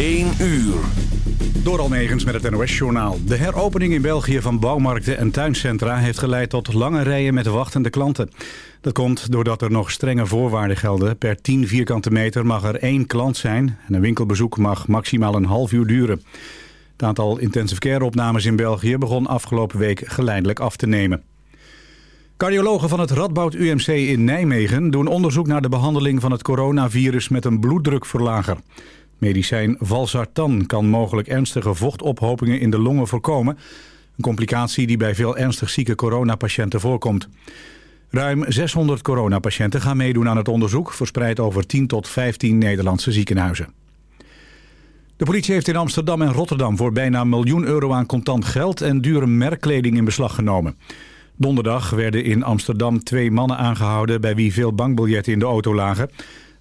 1 uur. Door Almegens met het NOS-journaal. De heropening in België van bouwmarkten en tuincentra... heeft geleid tot lange rijen met wachtende klanten. Dat komt doordat er nog strenge voorwaarden gelden. Per 10 vierkante meter mag er één klant zijn... en een winkelbezoek mag maximaal een half uur duren. Het aantal intensive care opnames in België... begon afgelopen week geleidelijk af te nemen. Cardiologen van het Radboud UMC in Nijmegen doen onderzoek naar de behandeling van het coronavirus met een bloeddrukverlager. Medicijn Valsartan kan mogelijk ernstige vochtophopingen in de longen voorkomen. Een complicatie die bij veel ernstig zieke coronapatiënten voorkomt. Ruim 600 coronapatiënten gaan meedoen aan het onderzoek... verspreid over 10 tot 15 Nederlandse ziekenhuizen. De politie heeft in Amsterdam en Rotterdam voor bijna een miljoen euro aan contant geld... en dure merkkleding in beslag genomen. Donderdag werden in Amsterdam twee mannen aangehouden... bij wie veel bankbiljetten in de auto lagen...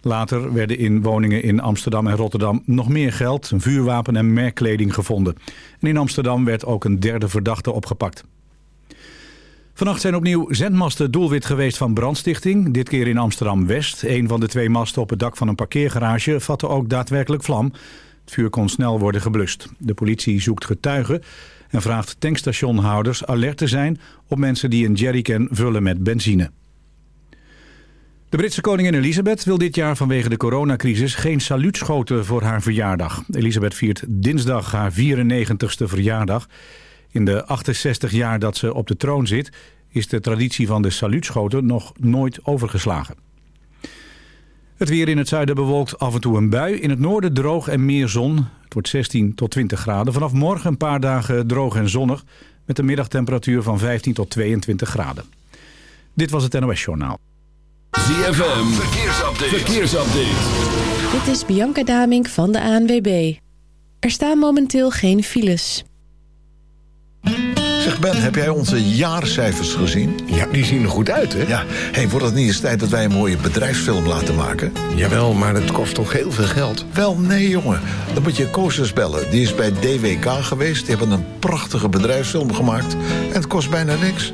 Later werden in woningen in Amsterdam en Rotterdam nog meer geld, vuurwapen en merkkleding gevonden. En in Amsterdam werd ook een derde verdachte opgepakt. Vannacht zijn opnieuw zendmasten doelwit geweest van brandstichting. Dit keer in Amsterdam-West. Een van de twee masten op het dak van een parkeergarage vatte ook daadwerkelijk vlam. Het vuur kon snel worden geblust. De politie zoekt getuigen en vraagt tankstationhouders alert te zijn... op mensen die een jerrycan vullen met benzine. De Britse koningin Elisabeth wil dit jaar vanwege de coronacrisis geen saluutschoten voor haar verjaardag. Elisabeth viert dinsdag haar 94ste verjaardag. In de 68 jaar dat ze op de troon zit is de traditie van de saluutschoten nog nooit overgeslagen. Het weer in het zuiden bewolkt af en toe een bui. In het noorden droog en meer zon. Het wordt 16 tot 20 graden. Vanaf morgen een paar dagen droog en zonnig. Met een middagtemperatuur van 15 tot 22 graden. Dit was het NOS Journaal. ZFM, verkeersupdate. verkeersupdate. Dit is Bianca Damink van de ANWB. Er staan momenteel geen files. Zeg Ben, heb jij onze jaarcijfers gezien? Ja, die zien er goed uit, hè? Ja. hey, wordt het niet eens tijd dat wij een mooie bedrijfsfilm laten maken? Jawel, maar het kost toch heel veel geld? Wel, nee, jongen. Dan moet je Koosjes bellen. Die is bij DWK geweest. Die hebben een prachtige bedrijfsfilm gemaakt. En het kost bijna niks.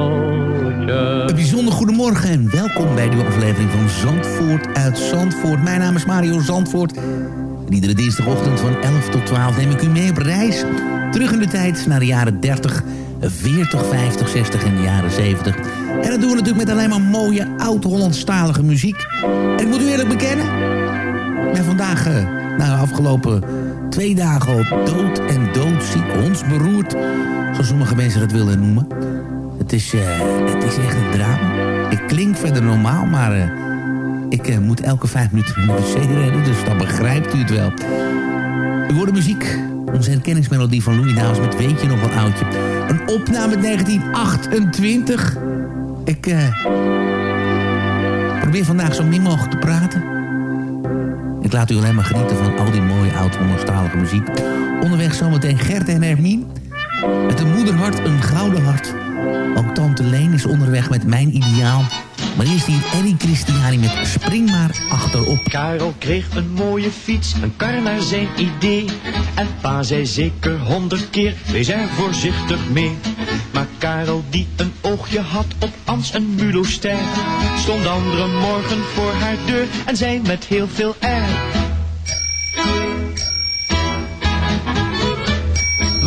Bijzonder goedemorgen en welkom bij de aflevering van Zandvoort uit Zandvoort. Mijn naam is Mario Zandvoort. En iedere dinsdagochtend van 11 tot 12 neem ik u mee op reis. Terug in de tijd naar de jaren 30, 40, 50, 60 en de jaren 70. En dat doen we natuurlijk met alleen maar mooie oud-Hollandstalige muziek. En ik moet u eerlijk bekennen, ben vandaag, eh, nou afgelopen twee dagen al dood en doodziek, hondsberoerd. Zoals sommige mensen dat willen noemen. Het is, eh, is echt een drama. Ik klink verder normaal, maar eh, ik eh, moet elke vijf minuten de wc redden. Dus dan begrijpt u het wel. U hoort de muziek. Onze herkenningsmelodie van Louis Davis met Weet je nog wel oudje. Een opname uit 1928. Ik probeer vandaag zo min mogelijk te praten. Ik laat u alleen maar genieten van al die mooie oud-Hollandstalige muziek. Onderweg zometeen Gert en Hermien. Met een moederhart, een gouden hart. Ook tante Leen is onderweg met Mijn Ideaal. Maar eerst hier Eddie Christiani met Spring maar achterop. Karel kreeg een mooie fiets, een kar naar zijn idee. En pa zei zeker honderd keer, wees er voorzichtig mee. Maar Karel die een oogje had op Ans en Mulo Ster, stond andere morgen voor haar deur en zei met heel veel air.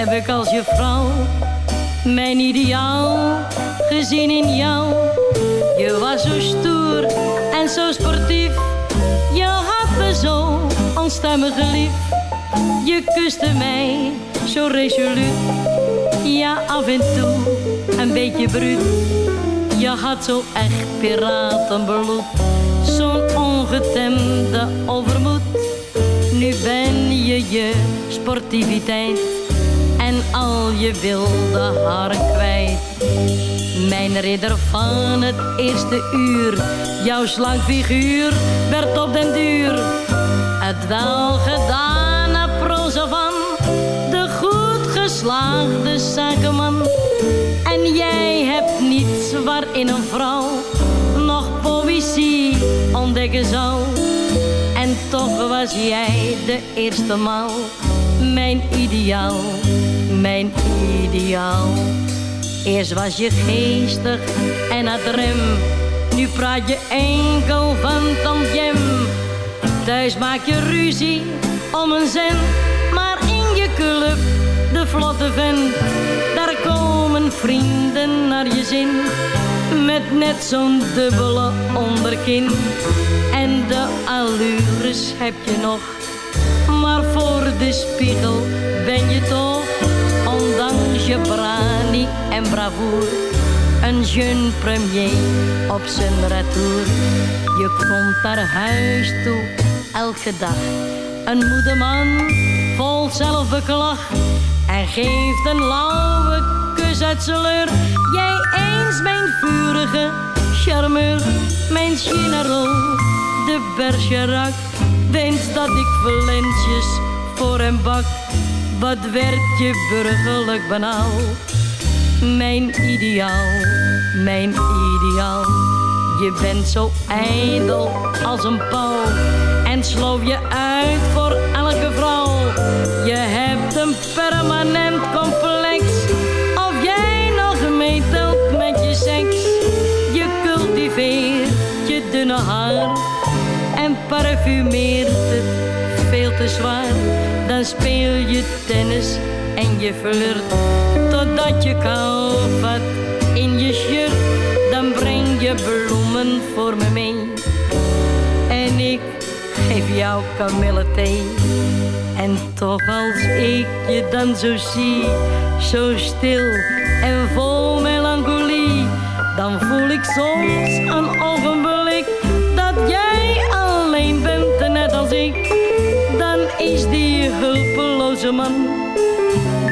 heb ik als je vrouw mijn ideaal gezien in jou. Je was zo stoer en zo sportief. Je had me zo onstuimig lief. Je kuste mij zo resoluut. Ja, af en toe een beetje bruut. Je had zo echt piratenbloed. Zo'n ongetemde overmoed. Nu ben je je sportiviteit al je wilde haren kwijt. Mijn ridder van het eerste uur, jouw slank figuur werd op den duur het welgedane proza van de goed geslaagde zakenman. En jij hebt niets waarin een vrouw nog poëzie ontdekken zou. En toch was jij de eerste maal mijn ideaal, mijn ideaal. Eerst was je geestig en had rem, nu praat je enkel van tantjem. Thuis maak je ruzie om een cent, maar in je club, de vlotte vent, daar komen vrienden naar je zin. Met net zo'n dubbele onderkin en de allures heb je nog. Maar voor de spiegel ben je toch, je brani en bravoer, een jeune premier op zijn retour. Je komt naar huis toe, elke dag, een moede man, vol zelfbeklag. En geeft een lauwe kus uit zijn. Jij eens mijn vurige charmeur, mijn general, de Bergerac. Denkt dat ik valentjes voor hem bak. Wat werd je burgerlijk banaal? Mijn ideaal, mijn ideaal. Je bent zo ijdel als een pauw en sloof je uit voor elke vrouw. Je hebt een permanent complex of jij nog meetelt met je seks. Je cultiveert je dunne haar en parfumeert het veel te zwaar. Dan speel je tennis en je flirt totdat je kou vat in je shirt. Dan breng je bloemen voor me mee en ik geef jou kamillethee. En toch als ik je dan zo zie, zo stil en vol melancholie, dan voel ik soms een ogenblik is die hulpeloze man,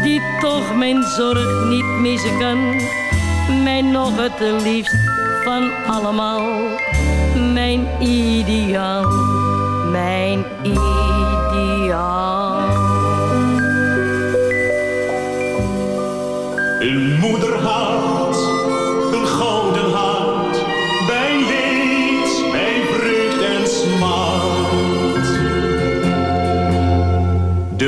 die toch mijn zorg niet missen kan, mij nog het liefst van allemaal. Mijn ideaal, mijn ideaal. Een moederhart,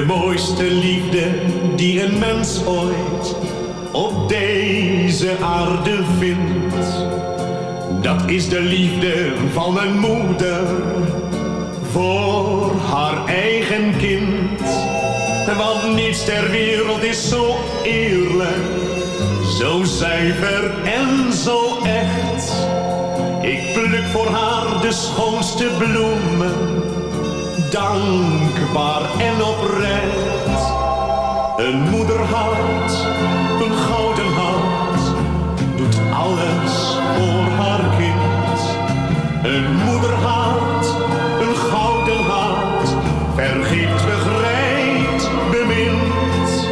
De mooiste liefde die een mens ooit op deze aarde vindt. Dat is de liefde van een moeder voor haar eigen kind. Want niets ter wereld is zo eerlijk, zo zuiver en zo echt. Ik pluk voor haar de schoonste bloemen, dankbaar en oprecht. Een moederhart, een gouden hart, doet alles voor haar kind. Een moederhart, een gouden hart, vergeeft, begrijpt, bemint.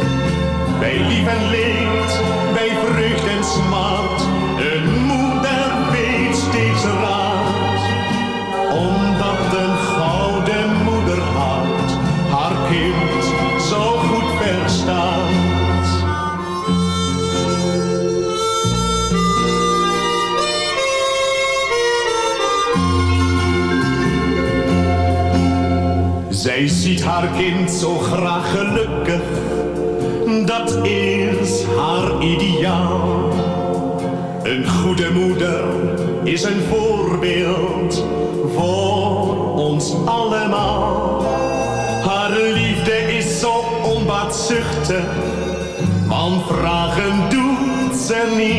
Bij lief en leed, Zij ziet haar kind zo graag gelukkig, dat is haar ideaal. Een goede moeder is een voorbeeld voor ons allemaal. Haar liefde is zo onbaatzuchtig, want vragen doet ze niet.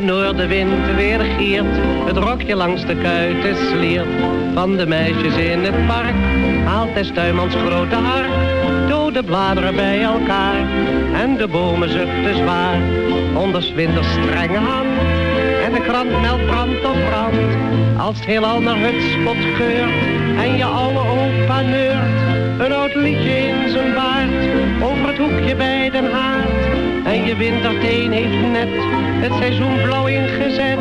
De noordenwind weer giert, het rokje langs de kuiten sliert. Van de meisjes in het park, haalt des tuinmans grote hark. Dode bladeren bij elkaar, en de bomen zuchten zwaar. Onder winters strenge hand, en de krant meldt brand op brand. Als het heelal naar het spot geurt, en je oude opa neurt. Een oud liedje in zijn baard, over het hoekje bij den haard. En je winterteen heeft net het seizoen blauw ingezet.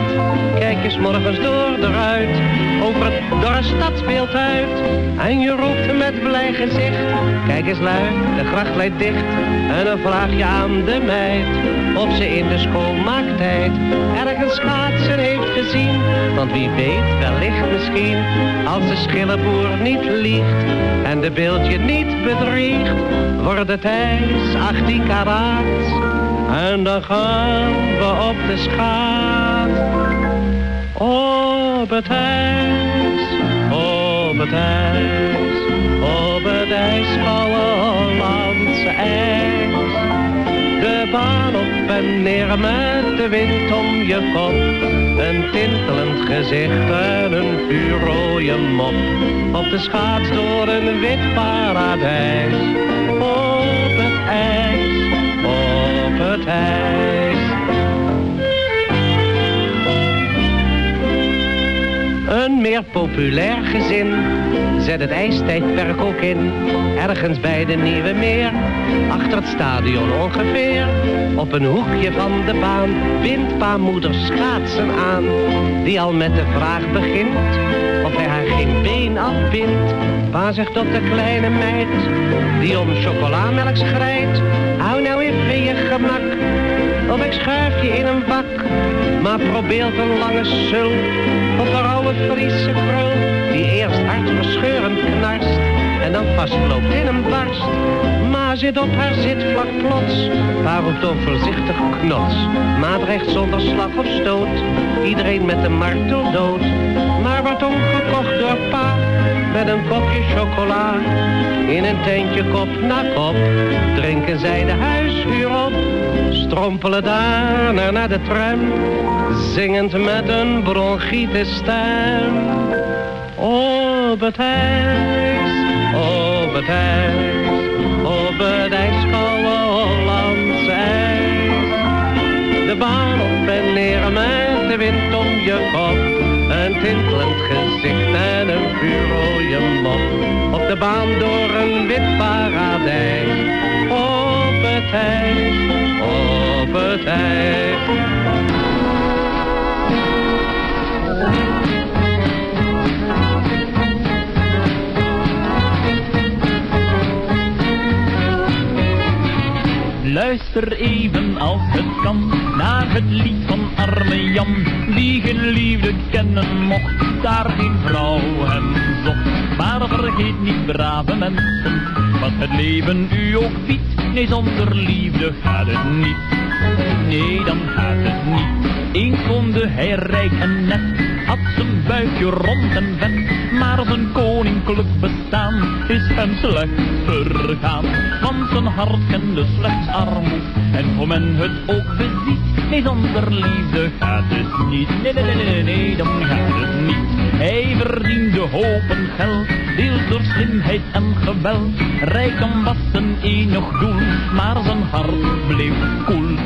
Kijk eens morgens door de ruit, over het dorre stadsbeeld uit. En je roept met blij gezicht, kijk eens luid, de gracht leidt dicht. En dan vraag je aan de meid, of ze in de schoolmaaktijd ergens schaatsen heeft gezien. Want wie weet, wellicht misschien, als de schillenboer niet liegt en de beeldje niet bedriegt, wordt het ijs 18 karaat. En dan gaan we op de schaat. Op het ijs, op het ijs, op het ijskoude Hollandse ijs. De baan op en neer met de wind om je kop. Een tintelend gezicht en een vuurrooie mop. Op de schaats door een wit paradijs. Op het ijs, op. Een meer populair gezin zet het ijstijdperk ook in. Ergens bij de Nieuwe Meer, achter het stadion ongeveer. Op een hoekje van de baan bindt pa moeder schaatsen aan. Die al met de vraag begint of hij haar geen been afbindt. Pa zegt tot de kleine meid die om chocolamelk schrijdt. Hou nou even je gemak, ik schuif je in een bak. Maar probeert een lange sul of een oude Friese krul die eerst hartverscheurend knarst en dan vastloopt in een barst. Ma zit op haar zitvlak plots, pa roept onvoorzichtig knots. Ma zonder slag of stoot, iedereen met een martel dood. Maar door pa, met een kopje chocola. In een tentje kop na kop, drinken zij de huishuur op. Strompelen daarna naar de tram, zingend met een bronchitis stem. Op het ijs, op het ijs, op het ijskoude Hollandse. De baan op en neer met de wind om je kop. Tintelend gezicht en een vuurrooie mop. Op de baan door een wit paradijs. Op het ijs, op het ijs. Luister even als het kan naar het lied van arme Jan. Die geen liefde kennen mocht, daar geen vrouw hem zocht. Maar vergeet niet, brave mensen, wat het leven u ook. Nee, zonder liefde gaat het niet. Nee, dan gaat het niet. Woonde hij rijk en net, had zijn buikje rond en vet. Maar zijn koninklijk bestaan is hem slecht vergaan. Want zijn hart kende slechts armoed. En hoe men het ook beziet, nee, zonder liefde gaat het niet. Nee, nee, nee, nee, nee, dan gaat het niet. Hij verdiende hopen geld, deels door slimheid en geweld. Rijkdom was zijn enig doel, maar zijn hart bleef koel.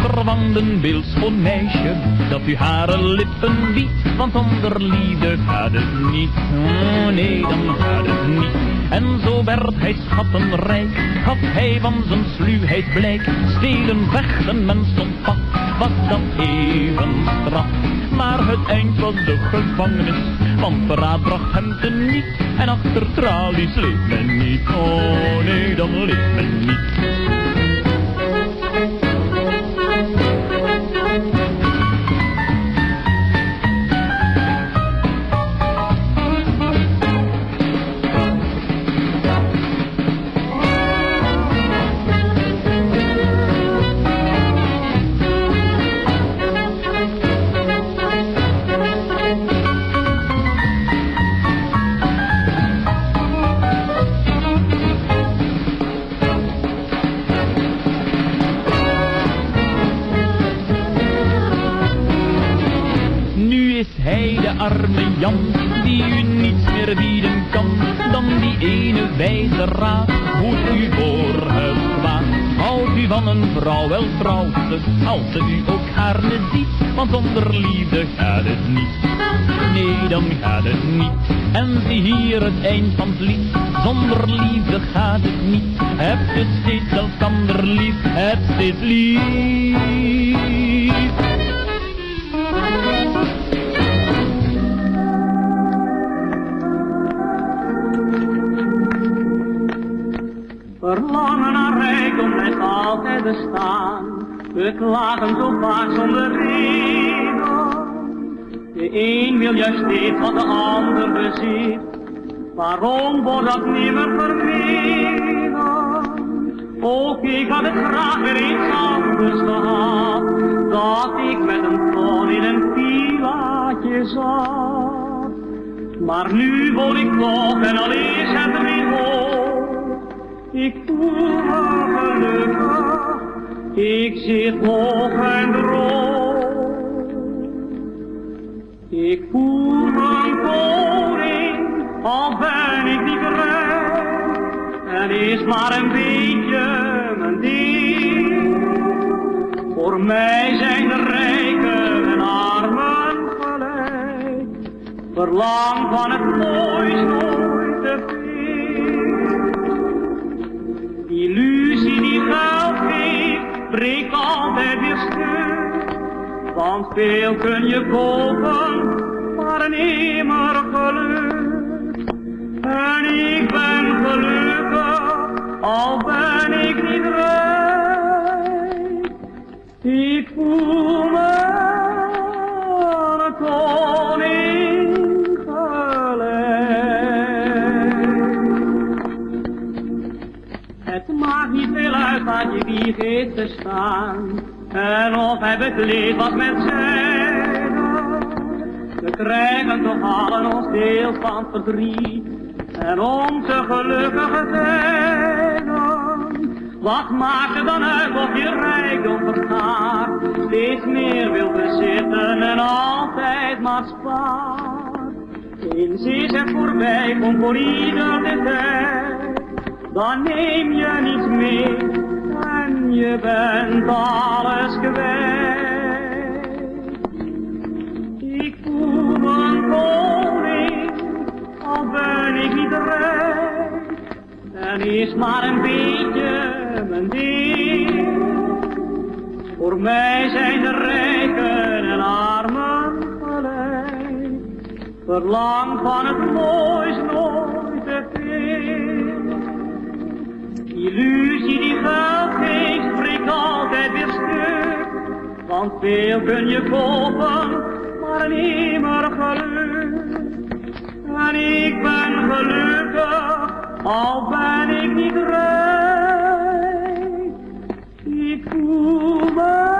Vervangt een beeldschoon meisje, dat u hare lippen biedt. Want zonder liefde gaat het niet, oh nee, dan gaat het niet. En zo werd hij schattenrijk, gaf hij van zijn sluwheid blijk. Stelen, vechten, men stond pat, was dat even straf. Maar het eind was de gevangenis, want verraad bracht hem te niet. En achter tralies leeft men niet, oh nee, dan leeft men niet. Wijze hoe u voor het. Houdt u van een vrouw, wel trouwt ze, als ze u ook gaarne ziet, want zonder liefde gaat het niet. Nee, dan gaat het niet. En zie hier het eind van het lied, zonder liefde gaat het niet. Heb je steeds elkander lief, heb steeds lief. Verlangen naar rijkdom blijft altijd bestaan. We klagen zo vaak zonder reden. De een wil juist steeds wat de ander bezit. Waarom wordt dat nimmer vermeden? Ook ik had het graag weer anders gehad. Dat ik met een ton in een villaatje zat. Maar nu woon ik toch en al is het weer hoog. Ik voel me gelukkig. Ik zit hoog en droog. Ik voel me koning, al ben ik niet rijk. En is maar een beetje mijn ding. Voor mij zijn de rijken en armen gelijk. Verlang van het moois nooit breekt altijd weer stuk. Want veel kun je kopen, maar een immer geluk. En ik ben gelukkig, al ben ik niet rijk. Ik voel me een koning wat heeft te staan. En of hij bekleed was met zijde. We krijgen toch allen ons deel van verdriet. En onze gelukkige tijden. Wat maakt het dan uit of je rijkdom vergaat? Steeds meer wil bezitten en altijd maar spaart. Eens is het voorbij, komt voor ieder de tijd. Dan neem je niets mee je bent alles kwijt. Ik voel me koning, al ben ik niet rijk. En is maar een beetje mijn ding. Voor mij zijn de rijken en armen gelijk. Verlang van het moois Illusie die geld geeft, breekt altijd weer stuk. Want veel kun je kopen, maar niet meer geluk. En ik ben gelukkig, al ben ik niet rijk. Ik voel me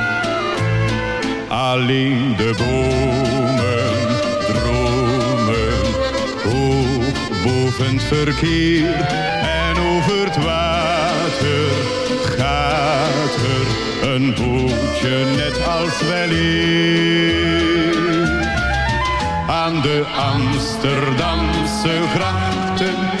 Alleen de bomen dromen hoog boven het verkeer. En over het water gaat er een bootje net als weleer. Aan de Amsterdamse grachten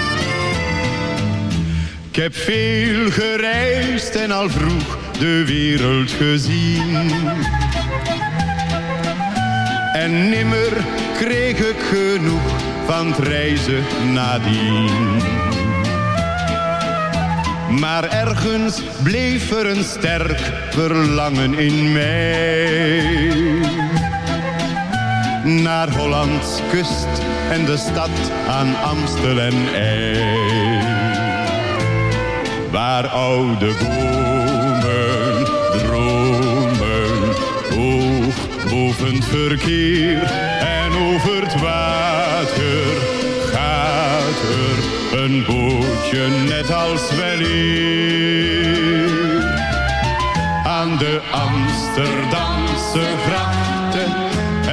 Ik heb veel gereisd en al vroeg de wereld gezien. En nimmer kreeg ik genoeg van het reizen nadien. Maar ergens bleef er een sterk verlangen in mij. Naar Hollands kust en de stad aan Amstel en IJ waar oude bomen dromen. Hoog boven het verkeer en over het water gaat er een bootje net als wellicht Aan de Amsterdamse gracht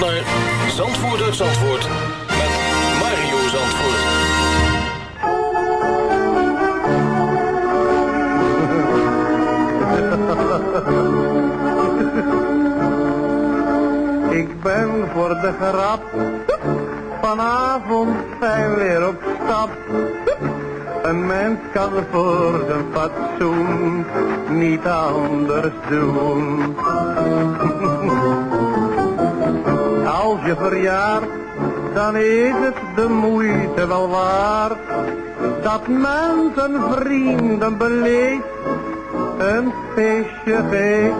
naar Zandvoort Zandvoort met Mario Zandvoort. Ik ben voor de grap vanavond fijn weer op stap. Een mens kan voor zijn fatsoen niet anders doen. Je dan is het de moeite wel waard. Dat mensen vrienden beleeft, een feestje geeft.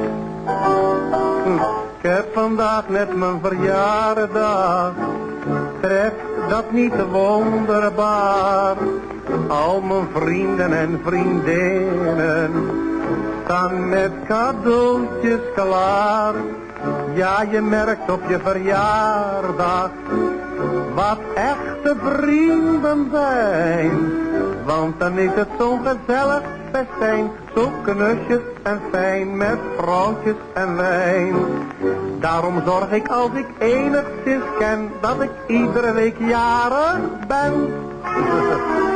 Ik heb vandaag net mijn verjaardag. Treft dat niet wonderbaar? Al mijn vrienden en vriendinnen staan met cadeautjes klaar. Ja, je merkt op je verjaardag wat echte vrienden zijn. Want dan is het zo'n gezellig festijn, zo knusjes en fijn met vrouwtjes en wijn. Daarom zorg ik als ik enigszins ken, dat ik iedere week jarig ben.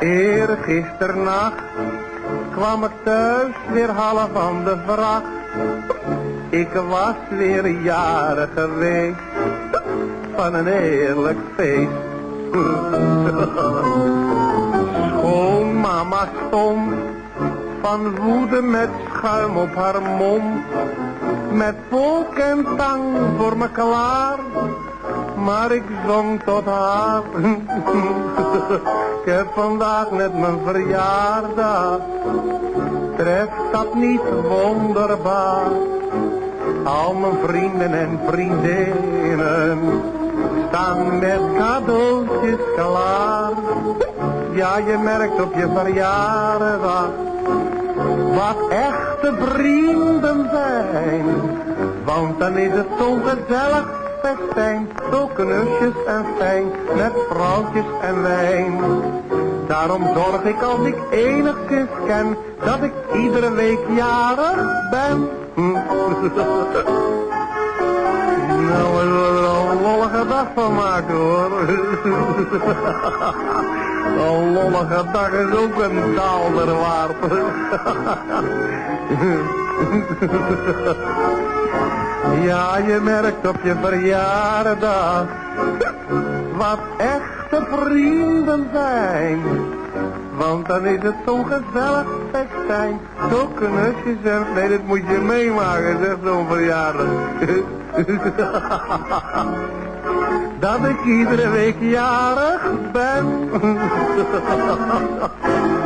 Eergisternacht kwam ik thuis weer half van de vracht. Ik was weer jarig geweest van een heerlijk feest. Schoonmama stond van woede met schuim op haar mond. Met volk en tang voor me klaar, maar ik zong tot haar. ik heb vandaag net mijn verjaardag, treft dat niet wonderbaar? Al mijn vrienden en vriendinnen staan met cadeautjes klaar. Ja, je merkt op je verjaardag wat echte vrienden zijn. Want dan is het zo'n gezellig festijn, zo knusjes en fijn, met vrouwtjes en wijn. Daarom zorg ik als ik enigszins ken, dat ik iedere week jarig ben. Nou, we zullen er een lollige dag van maken hoor. Een lollige dag is ook een daalder waard. Ja, je merkt op je verjaardag wat echte vrienden zijn. Want dan is het zo'n gezellig festijn. Zo knusjes en... Nee, dat moet je meemaken, zeg zo'n verjaardag. Dat ik iedere week jarig ben.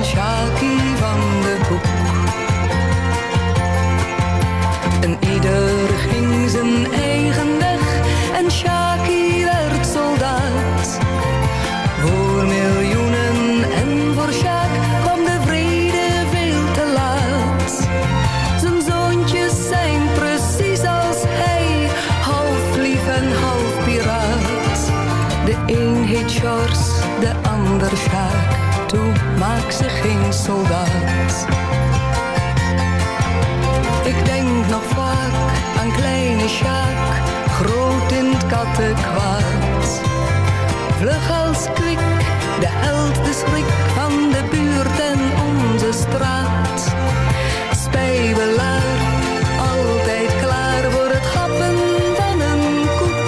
schot het kattenkwaad. Vlug als kwik, de held, de schrik van de buurt en onze straat. Spijbelaar, altijd klaar voor het gappen van een koek.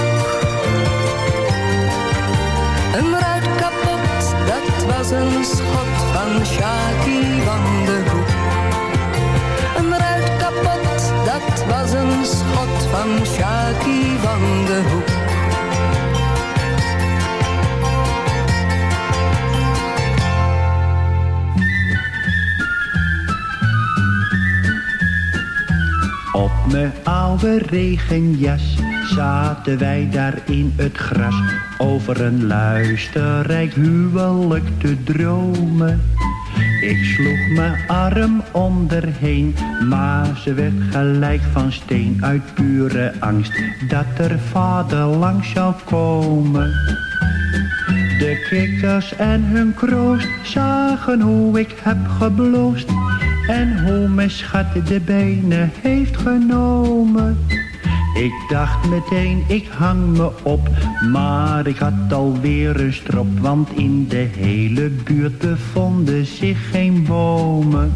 Een ruit kapot, dat was een schot van Shaki van de Hoek. Een ruit kapot, dat was een schot van Shaki van de Hoek. Mijn oude regenjas zaten wij daar in het gras over een luisterrijk huwelijk te dromen. Ik sloeg mijn arm onderheen, maar ze werd gelijk van steen uit pure angst dat er vader langs zou komen. De kikkers en hun kroost zagen hoe ik heb gebloosd en hoe mijn schat de benen heeft genomen. Ik dacht meteen, ik hang me op, maar ik had alweer een strop, want in de hele buurt bevonden zich geen bomen.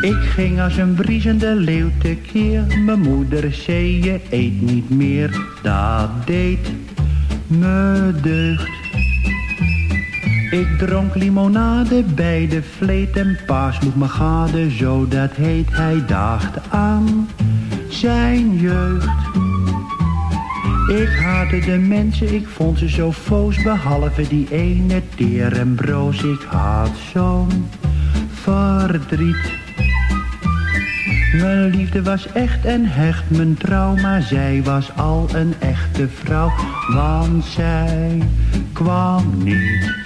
Ik ging als een vriezende leeuw tekeer, mijn moeder zei je eet niet meer, dat deed me deugd. Ik dronk limonade bij de vleet en pa sloeg me gade, zodat heet hij dacht aan zijn jeugd. Ik haatte de mensen, ik vond ze zo foos, behalve die ene teer en broos. Ik had zo'n verdriet. Mijn liefde was echt en hecht, mijn trouw, maar zij was al een echte vrouw, want zij kwam niet.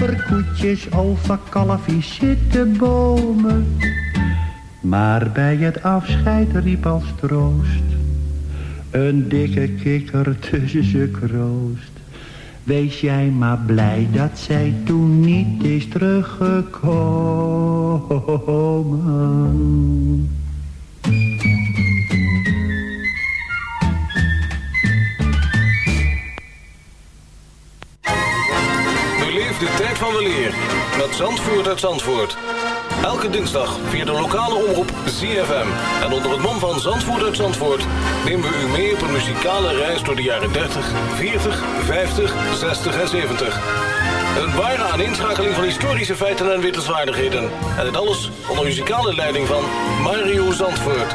over koetjes, over zitten bomen. Maar bij het afscheid riep als troost een dikke kikker tussen ze kroost. Wees jij maar blij dat zij toen niet is teruggekomen. Met Zandvoort uit Zandvoort. Elke dinsdag via de lokale omroep ZFM. En onder het mom van Zandvoort uit Zandvoort... nemen we u mee op een muzikale reis door de jaren 30, 40, 50, 60 en 70. Een ware aaninschakeling van historische feiten en wittelswaardigheden. En dit alles onder muzikale leiding van Mario Zandvoort.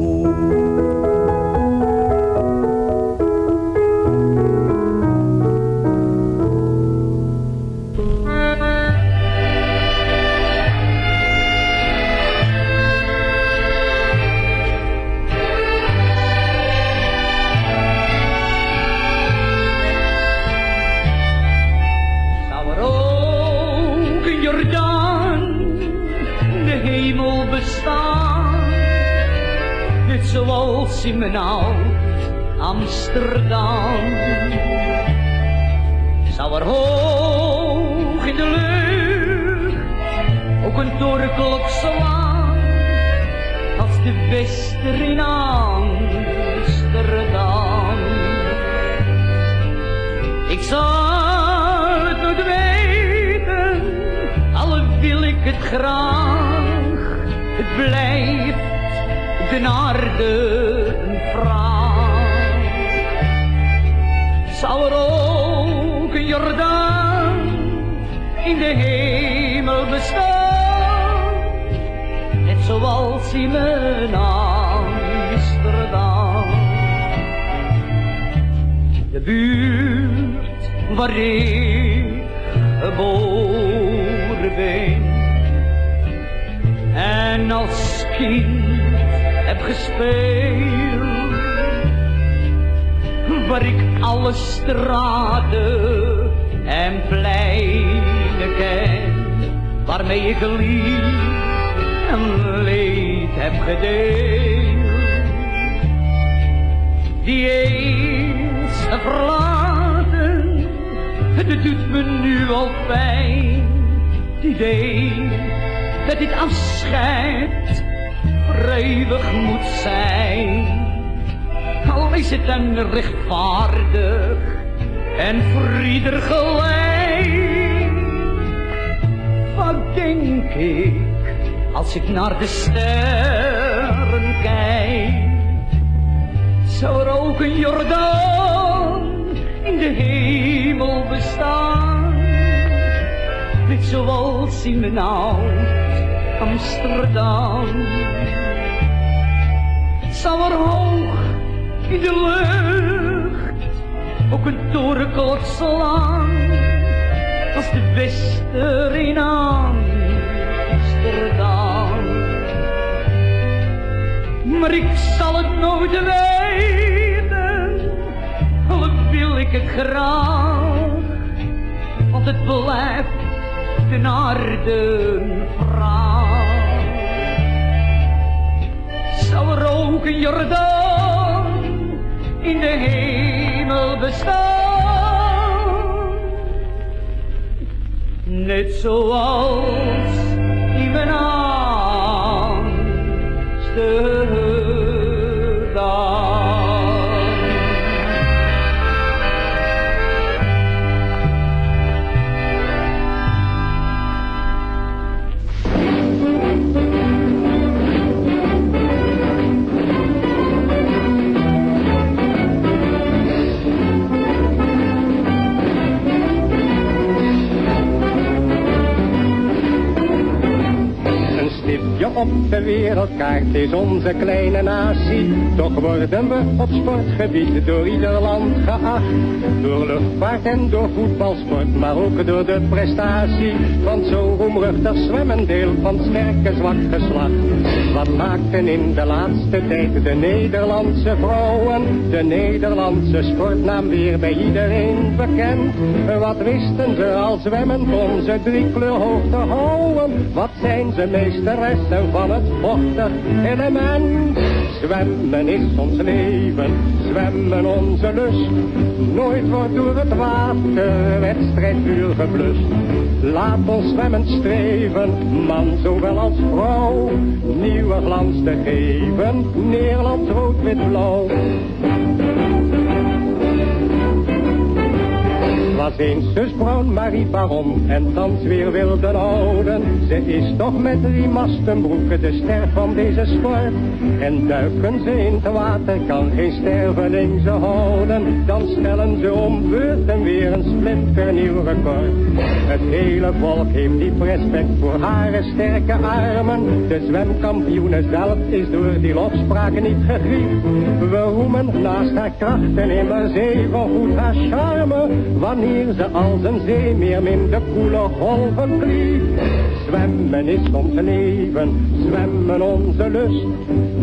In mijn oud Amsterdam. Zou er ook de lucht ook een torenklok slaan als de wester in Amsterdam. Ik zal het nooit weten, al wil ik het graag. Het blijft de aarde een vraag. Zou er ook een Jordaan in de hemel bestaan? Net zoals in mijn Amsterdam. De buurt waar ik geboren ben. En als kind heb gespeeld. Waar ik alle straten en pleinen ken. Waarmee ik lief en leed heb gedeeld. Die eens verlaten, het doet me nu al pijn. Het idee dat dit afscheid moet zijn. Al is het dan rechtvaardig en voor gelijk. Wat denk ik als ik naar de sterren kijk? Zou er ook een Jordaan in de hemel bestaan? Net zoals in mijn oud Amsterdam. Hoog in de lucht ook een torenklok slaan? Als de wester in Amsterdam. Maar ik zal het nooit weten, al wil ik het graag. Want het blijft de aarde ook een Jordaan in de hemel bestaan? Net zoals in mijn wereldkaart is onze kleine natie. Toch worden we op sportgebied door ieder land geacht. Door luchtvaart en door voetbalsport, maar ook door de prestatie. Want zo roemruchtig zwemmen deel van sterke zwak geslacht. Wat maakten in de laatste tijd de Nederlandse vrouwen, de Nederlandse sportnaam weer bij iedereen bekend. Wat wisten ze al zwemmend onze driekleur hoog te houden? Wat zijn ze meesteressen van het vochtig element? Zwemmen is ons leven, zwemmen onze lust. Nooit wordt door het water wedstrijdvuur geblust. Laat ons zwemmen streven, man zowel als vrouw. Nieuwe glans te geven, Nederland rood, Was eens zus Bruin Marie Baron en thans weer wilde houden. Ze is toch met drie mastenbroeken de ster van deze sport. En duiken ze in het water, kan geen sterveling ze houden. Dan stellen ze om beurten weer een splinternieuw record. Het hele volk heeft diep respect voor haar sterke armen. De zwemkampioene zelf is door die lofspraken niet gegriefd. We roemen naast haar krachten immer even goed haar charme. Wanneer ze als een zeemeer in de koele golven vliegt. Zwemmen is ons leven, zwemmen onze lust.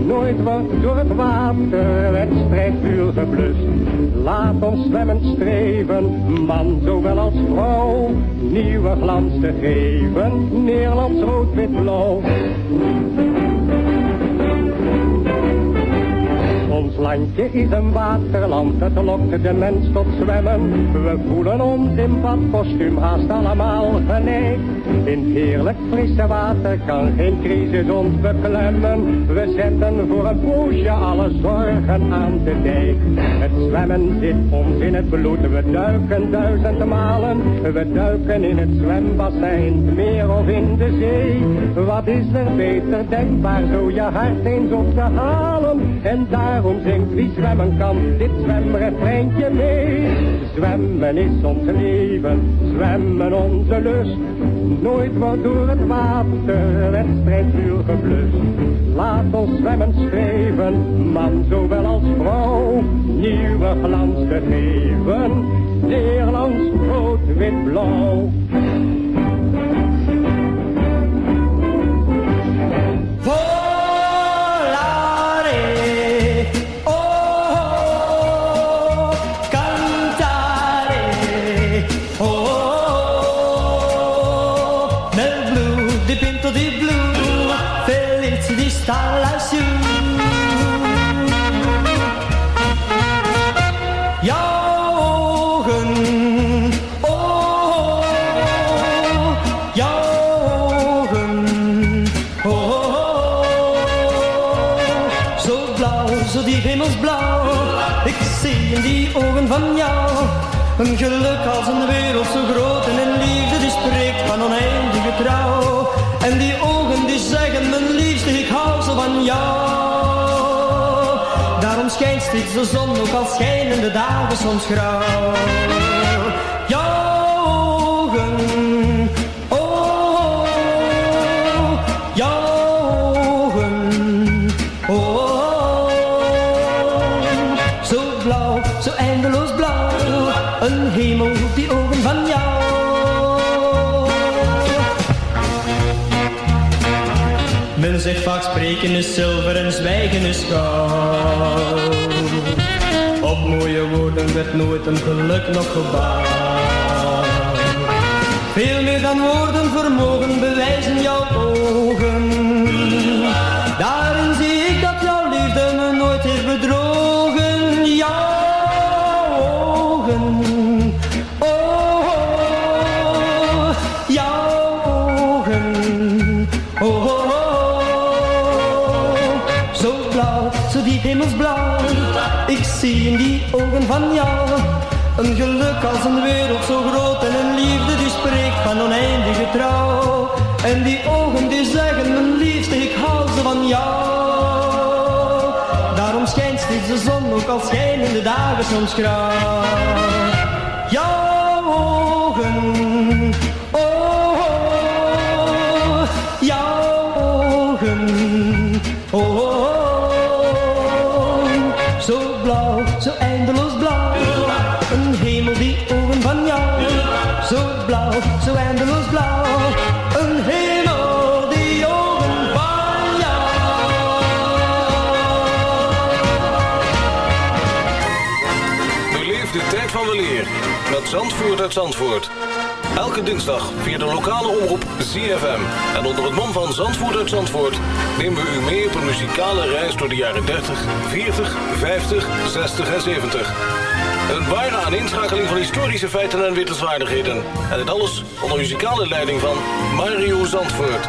Nooit wordt door het water wedstrijdvuur geblust. Laat ons zwemmen streven, man zowel als vrouw. Nieuwe glans te geven, Nederlands rood, Ons landje is een waterland, het lokt de mens tot zwemmen. We voelen ons in badkostuum haast allemaal geneigd. In heerlijk frisse water kan geen crisis ons beklemmen. We zetten voor een poosje alle zorgen aan de dijk. Het zwemmen zit ons in het bloed, we duiken duizend malen. We duiken in het zwembassin, het meer of in de zee. Wat is er beter denkbaar, zo je hart eens op te halen. En daarom zingt wie zwemmen kan, dit zwemrefreintje mee. Zwemmen is ons leven, zwemmen onze lust. Nooit wordt door het water wedstrijdvuur geblust. Laat ons zwemmen streven, man zowel als vrouw. Nieuwe glans te geven, Nederlands rood, blauw, zo die hemelsblauw. Ik zie in die ogen van jou een geluk als een wereld zo groot en een liefde die spreekt van oneindige trouw. En die ogen die zeggen, mijn liefste, ik hou zo van jou. Daarom schijnt steeds de zon, ook al schijnen de dagen soms grauw. Is zilver en zwijgen is goud. Op mooie woorden werd nooit een geluk nog gebouwd. Veel meer dan woorden vermogen bewijzen jouw een geluk als een wereld zo groot en een liefde die spreekt van oneindige trouw. En die ogen die zeggen, mijn liefste, ik hou ze van jou. Daarom schijnt steeds de zon, ook al schijnen de dagen soms grauw. Zo blauw. Een hemel die ogen van Beleef de tijd van weleer met Zandvoort uit Zandvoort. Elke dinsdag via de lokale omroep ZFM. En onder het mom van Zandvoort uit Zandvoort nemen we u mee op een muzikale reis door de jaren 30, 40, 50, 60 en 70. Een ware aaninschakeling van historische feiten en wittelswaardigheden. En dit alles onder muzikale leiding van Mario Zandvoort.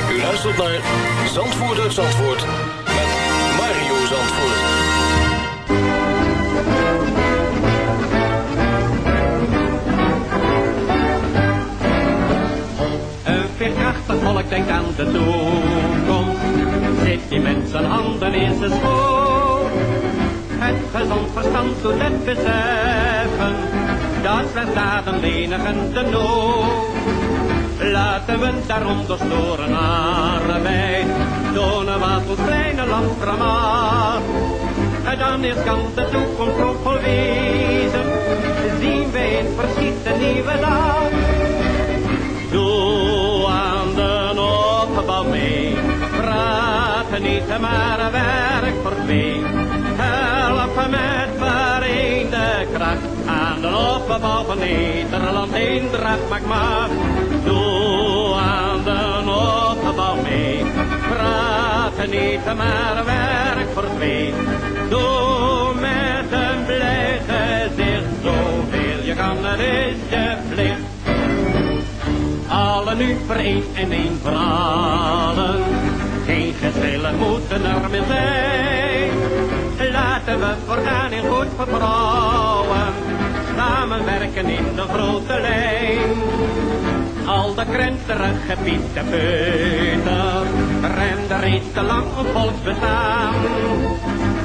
U luistert naar Zandvoort uit Zandvoort met Mario Zandvoort. Een veerkrachtig volk denkt aan de toekomst. Zit die zijn handen in zijn schoot. Het gezond verstand doet het beseffen. Dat we daden lenigen de nood. Laten we daaronder storen arbeid. Ons kleine land vermaakt. En dan is kans de toekomst hoopvol wezen. Zien wij in verschiet een nieuwe dag. Doe aan de opgebouw mee. Praat niet, maar werk voor twee. Help met vereende kracht. Aan de opbouw van Nederland eendracht maakt macht. Niet, maar werk voor twee. Doe met een blij gezicht zoveel je kan, dat is je plicht. Allen nu vereend en één voor allen. Geen geschillen moeten er meer zijn. Laten we voortaan in goed vertrouwen. Samenwerken in de grote lijn. Al de krenterige pieten buiten. Remden reeds te lang volksbestaan.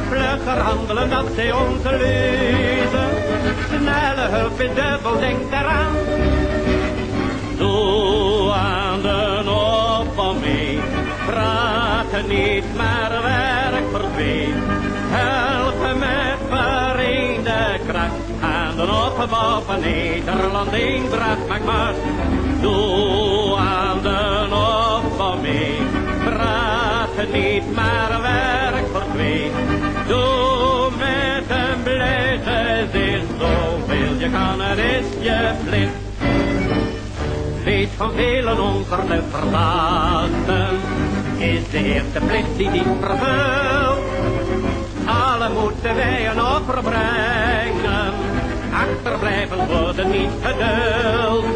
Vlugger handelen dat zij onze leuzen. Snelle hulp is dubbel, denk eraan. Doe aan de opbouw mee. Praat niet, maar werk voor twee. Helpen met vereende kracht. Aan de opbouw van Nederland eendracht maakt macht. Doe aan de opbouw mee. Praat niet, maar werk voor twee. Doe met een blij gezicht. Zoveel je kan, het is je plicht weet van velen onder de verlaten, is de eerste plicht die niet vervult. Alle moeten wij een offer brengen, achterblijven worden niet geduld.